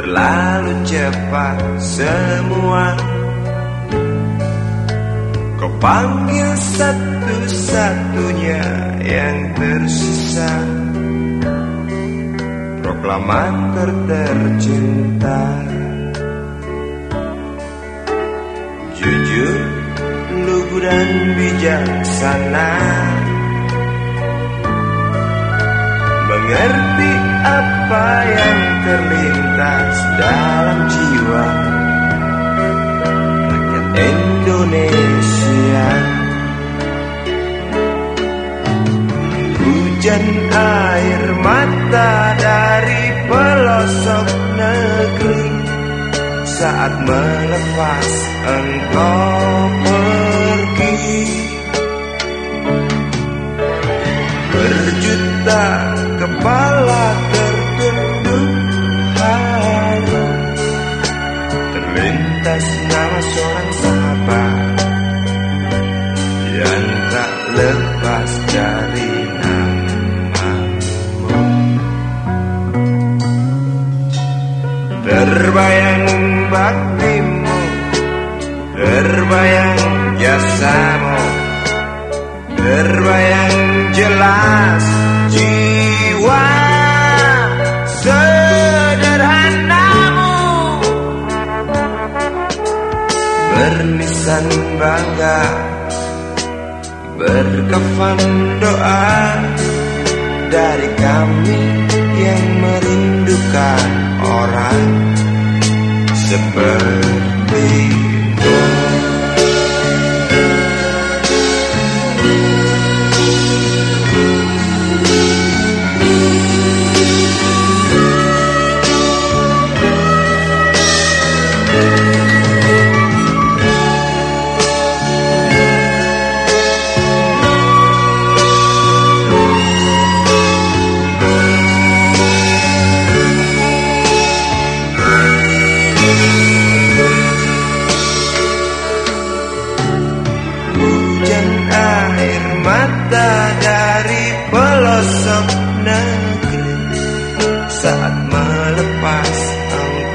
Berlalu cepat semua. Kau panggil satu-satunya yang tersisa. Proklamator tercinta Jujur, lugu dan bijaksana. Mengerti apa yang terlintas dalam jiwa. Rakyat Indonesia. Hujan air mata dari pelosok negeri. Saat melepas engkau Terbayang jasamu. Terbayang jelas jiwa sederhanamu. Bernisan bangga Berkafan doa Dari kami yang merindukan orang Sepertimu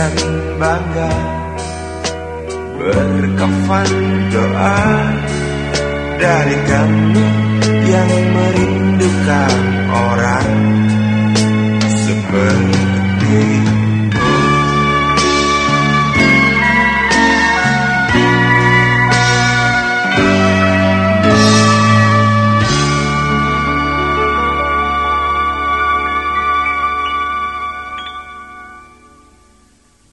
Bernisan bangga. Berkafan doa Dari kami yang merindukan